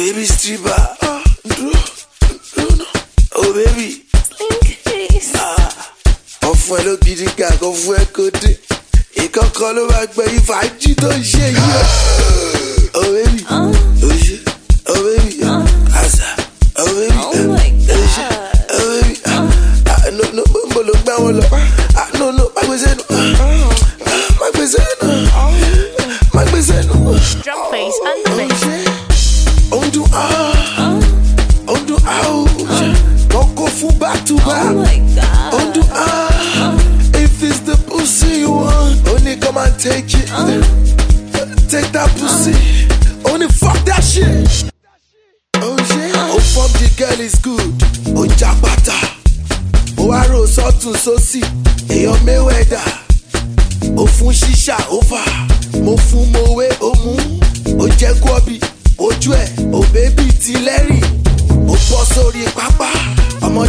baby stripper. Ah, dúró, dúró náà. Oh baby, ọ̀fun ẹ ló gidi ga fún ẹ kó dé. Ìkọ̀kọ̀ ló máa gbẹ ìfàájì tó ń ṣe yìí. o. Oh baby, oh ṣe, oh baby, àṣà, oh baby, Oh ṣe, oh baby, ah, no no mo ló gbá wọn lọ. Full back to back. Undo ah, if it's the pussy you want, only come and take it. Take that pussy, only fuck that shit. Oh yeah, oh fuck the girl is good. Oh jabata, oh wá rò sọ́tún sósì, èèyàn Mayweather. Ó fún ṣíṣà over, mo fún mowé ó mú. Ó jẹ́ kọ́bí, ojú ẹ̀ ò bébì ti lẹ́rìn. Ó bọ́ sórí pápá,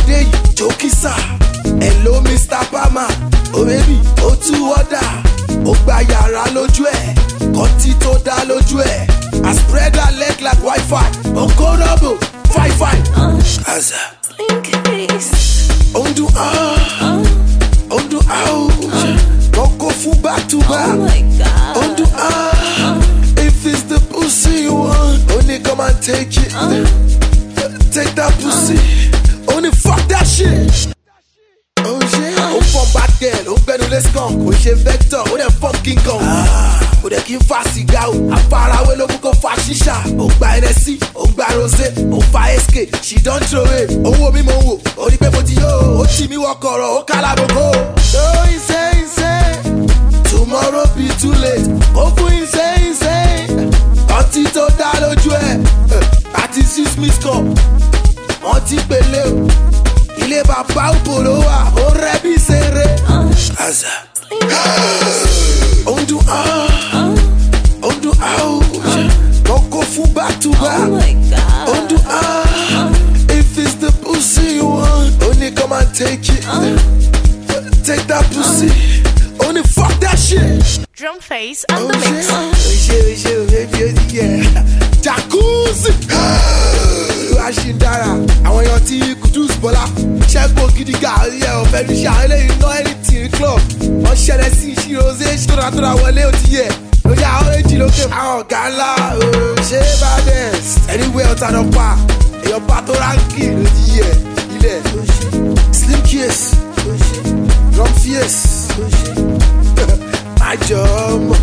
yìí jókísà. Hello Mr. Palmer, ó bébì ó tú wọ́dà. Ó gba yàrá lójú ẹ̀, kọ́tí tó dá lójú ẹ̀. I spread her leg like wifi, rọ́bù five five. Àṣà, ó ń dún ah, ó ń dún ah ó. Wọ́n kó fún back to back. Ah, if it's the pussy you want, only come and take it. Take that pussy, bad girl, ó gbẹnu lé skunk, ó ṣe vector, ó dẹ̀ fọ́n king kong. Ó dẹ̀ kí n fa sìgá o, àfarawé ló mú kó fa ṣíṣà. Ó gba ẹnẹsí, ó gba rosé, ó fa SK, she don throw it. Owó mi mo ń wò, ó rí pé mo ti yó, ó tì mí wọkọ̀rọ̀, ó kálábòkó. Ó ìṣe ìṣe tomorrow be too late ó fún insane insane ọtí tó dá lójú ẹ àti six miss cup wọn ti pèlè o ilé bàbá òbò ló wà ó rẹ bí ṣeré. Àṣà ó ń dún ah ó ń dún ah ó wọn kó fún back to back ó ń dún ah if it's the pussy you want only come and take it take that pussy only fuck that shit. Drum face and the mix. Oṣé oṣé baby ó ti yẹ. Jacuzzi. Olúwa ṣì ń dára. Àwọn èèyàn tí Kudus Bọ́lá ṣẹ́gun gidi ga oyè ọ̀fẹ́ ní ṣe àwọn eléyìí ná anything club. Wọ́n ṣẹlẹ̀ sí ìṣiròṣe ṣọ́ra tó ra wọlé ó ti yẹ. Lójà ọ́rẹ́jì lókè àwọn ọ̀gá ńlá o ṣé bá dẹ̀s ẹ̀ríwẹ̀ ọ̀tá lọ pa. Èèyàn bá tó ránkì ló yẹ. Ilẹ̀ slim case drum fierce. Májọ ọmọ.